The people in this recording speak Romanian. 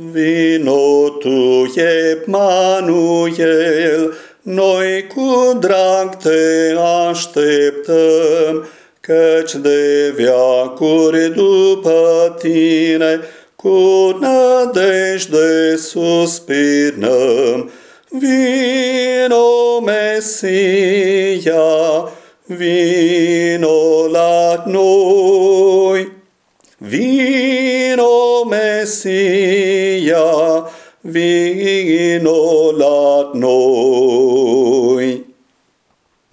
Vino tu, Emanuel, noi cu drag te așteptăm, căci de viacuri după tine cu nădejde suspinăm. Vino Mesia, vino la noi. Vino Messia, vino latno.